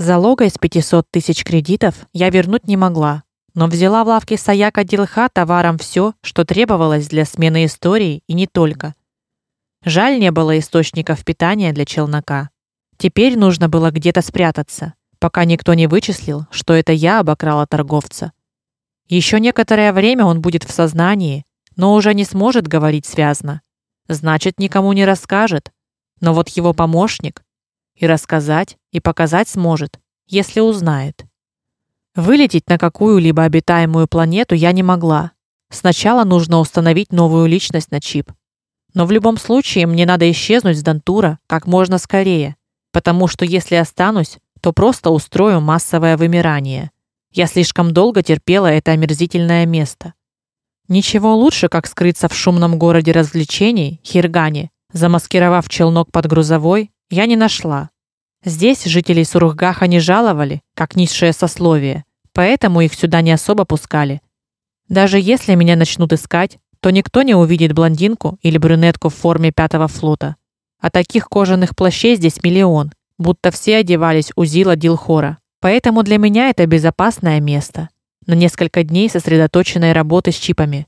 Залога из 500 тысяч кредитов я вернуть не могла, но взяла в лавке Саяка Дилха товаром все, что требовалось для смены истории и не только. Жаль, не было источников питания для челнока. Теперь нужно было где-то спрятаться, пока никто не вычислил, что это я обокрала торговца. Еще некоторое время он будет в сознании, но уже не сможет говорить связно. Значит, никому не расскажет. Но вот его помощник и рассказать, и показать сможет, если узнает. Вылететь на какую-либо обитаемую планету я не могла. Сначала нужно установить новую личность на чип. Но в любом случае мне надо исчезнуть с Дантура как можно скорее, потому что если останусь, то просто устрою массовое вымирание. Я слишком долго терпела это омерзительное место. Ничего лучше, как скрыться в шумном городе развлечений Хиргане, замаскировав челнок под грузовой, я не нашла. Здесь жителей Сурухгаха не жаловали, как низшее сословие, поэтому их сюда не особо пускали. Даже если меня начнут искать, то никто не увидит блондинку или брюнетку в форме пятого флота. А таких кожаных плащей здесь миллион, будто все одевались у Зила Дилхора. Поэтому для меня это безопасное место. На несколько дней сосредоточенной работы с чипами.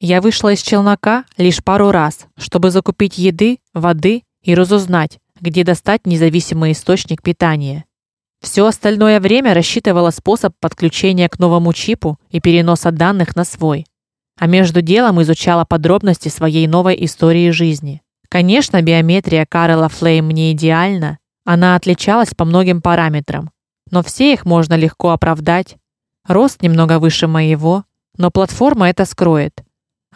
Я вышла из челнока лишь пару раз, чтобы закупить еды, воды и разузнать, где достать независимый источник питания. Все остальное время рассчитывала способ подключения к новому чипу и переноса данных на свой. А между делом изучала подробности своей новой истории жизни. Конечно, биометрия Карла Флейм не идеальна, она отличалась по многим параметрам, но все их можно легко оправдать. Рост немного выше моего, но платформа это скроет.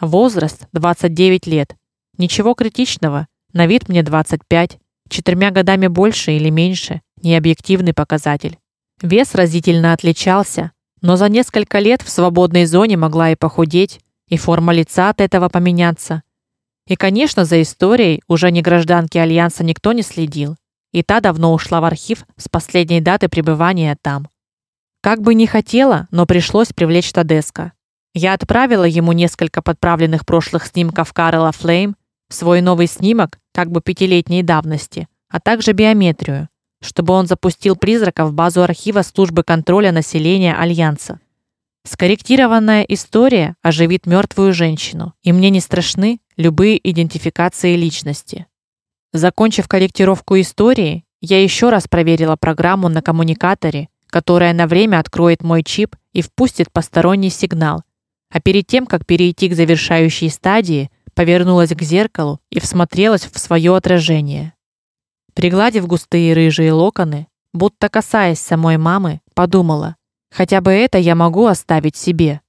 Возраст 29 лет. Ничего критичного. На вид мне 25 четырьмя годами больше или меньше не объективный показатель. Вес разительно отличался, но за несколько лет в свободной зоне могла и похудеть, и форма лица от этого поменяться. И, конечно, за историей уже не гражданки альянса никто не следил, и та давно ушла в архив с последней даты пребывания там. Как бы не хотела, но пришлось привлечь Тадеска. Я отправила ему несколько подправленных прошлых снимков Карла Флейм свой новый снимок, как бы пятилетней давности, а также биометрию, чтобы он запустил призрака в базу архива службы контроля населения альянса. Скорректированная история оживит мертвую женщину, и мне не страшны любые идентификации личности. Закончив корректировку истории, я еще раз проверила программу на коммуникаторе, которая на время откроет мой чип и впустит посторонний сигнал. А перед тем, как перейти к завершающей стадии, повернулась к зеркалу и всмотрелась в свое отражение. Пригладив густые рыжие локоны, будто касаясь самой мамы, подумала: хотя бы это я могу оставить себе.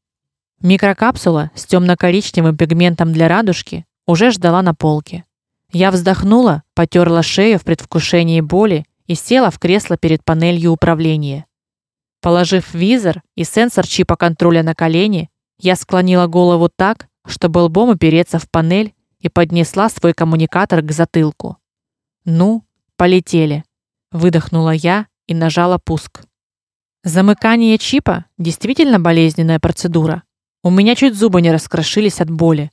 Микрокапсула с темно коричневым пигментом для радужки уже ждала на полке. Я вздохнула, потёрла шею в предвкушении боли и села в кресло перед панелью управления. Положив визор и сенсор чипа контроля на колени, я склонила голову так, чтобы лбом опереться в панель и поднесла свой коммуникатор к затылку. Ну, полетели, выдохнула я и нажала пуск. Замыкание чипа действительно болезненная процедура. У меня чуть зубы не раскрошились от боли.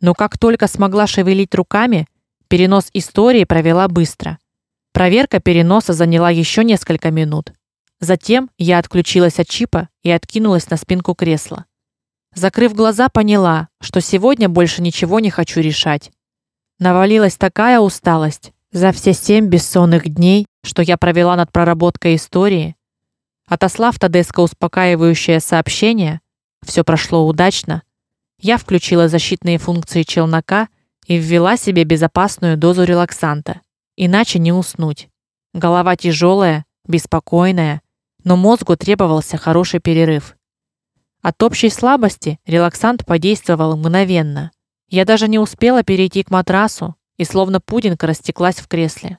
Но как только смогла шевелить руками, перенос истории провела быстро. Проверка переноса заняла еще несколько минут. Затем я отключилась от чипа и откинулась на спинку кресла. Закрыв глаза, поняла, что сегодня больше ничего не хочу решать. Навалилась такая усталость за все семь бессонных дней, что я провела над проработкой истории. Отослав Тадеско успокаивающее сообщение, все прошло удачно. Я включила защитные функции челнока и ввела себе безопасную дозу релаксанта, иначе не уснуть. Голова тяжелая, беспокойная, но мозгу требовался хороший перерыв. От общей слабости релаксант подействовал мгновенно. Я даже не успела перейти к матрасу, и словно пудинг растеклась в кресле.